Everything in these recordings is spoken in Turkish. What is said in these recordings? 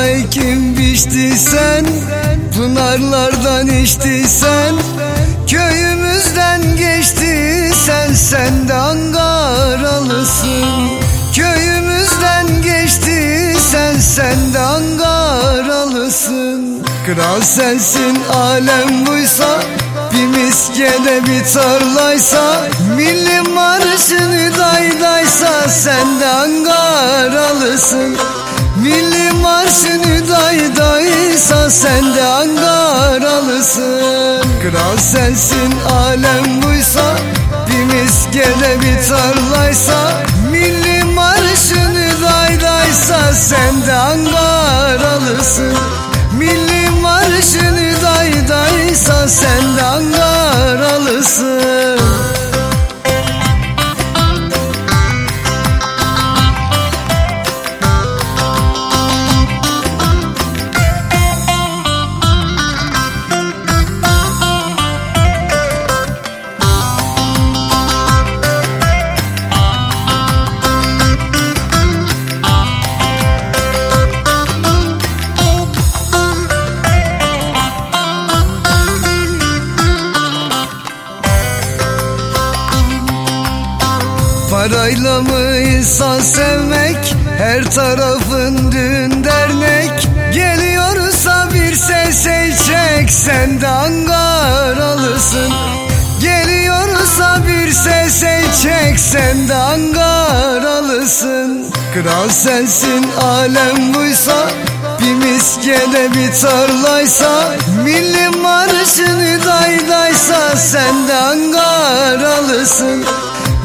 ekim biçtiysen Pınarlardan içtiysen Köyümüzden geçtiysen Sen de Angaralısın. Köyümüzden geçtiysen Sen de Angaralısın. Kral sensin alem buysa Bir miskede bir tarlaysa Milli marşını daydaysa Sen de Angaralısın Milli marşını daydaysa Sen de Angaralısın Kral sensin alem buysa Bir miskede bir tarlaysa Parayla mı insan sevmek Her tarafın düğün dernek. Geliyorsa bir ses çek Sen de Angaralısın Geliyorsa bir ses çek Sen de Angaralısın Kral sensin alem buysa bir miskede bir tarlaysa. Milli marşını daydaysa Sen de Angaralısın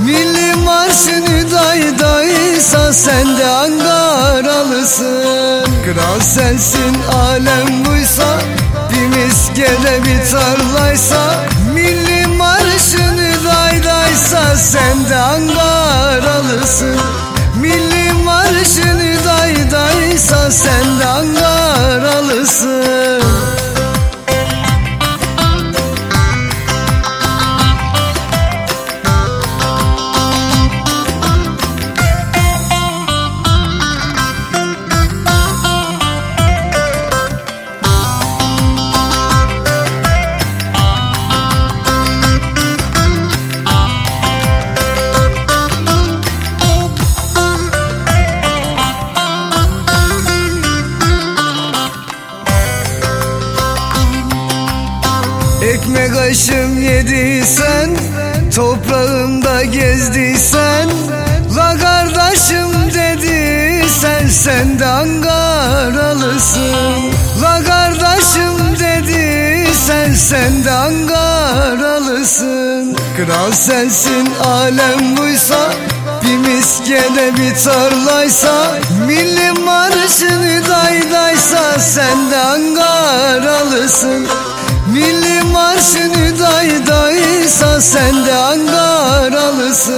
Milli marşını daydaysa Sen de Angaralısın. Kral sensin alem buysa Bir miskede bir tarlaysa. Milli marşını daydaysa Sen de Angaralısın. Milli marşını daydaysa Sen de Ekmek aşım yediysen Toprağımda gezdiysen La kardeşim dediysen Sen de Angaralısın La kardeşim dediysen Sen de Angaralısın Kral sensin alem buysa bir miskede bir tarlaysa Milli marşını daydaysa Sen de Angaralısın Milli marşını daydaysa Sen de Angaralısın.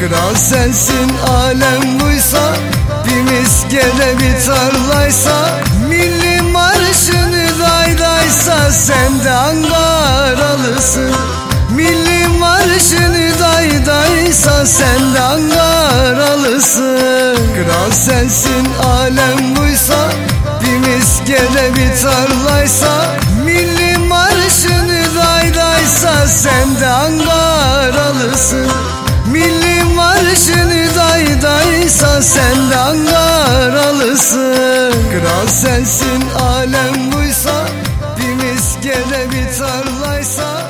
Kral sensin alem buysa Bir miskede bir tarlaysa. Milli marşını daydaysa Sen de Angaralısın. Milli marşını daydaysa Sen de Angaralısın. Kral sensin alem buysa Bir miskede bir tarlaysa daydaysa Sen de Angaralısın Kral sensin alem buysa Bir miskede bir tarlaysa